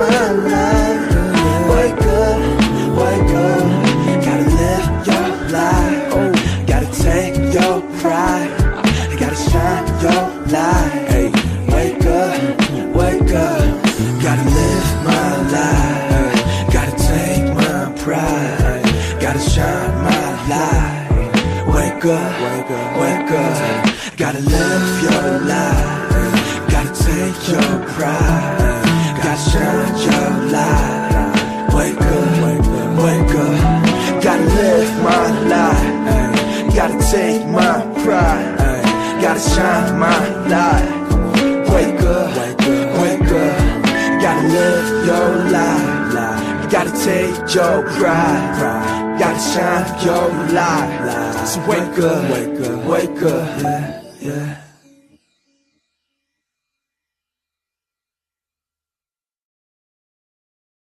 Wake up, wake up. Gotta live your life. Gotta take your pride. Gotta shine your light. Wake up, wake up. Gotta live my life. Gotta take my pride. Gotta shine my light. Wake up, wake up. Gotta live your life. Gotta take your pride. Gotta live my life. Gotta take my pride. Gotta shine my light. Wake up, wake up. Gotta live your life. Gotta take your pride. Gotta shine your light. So wake up, wake up, wake up. Yeah, yeah.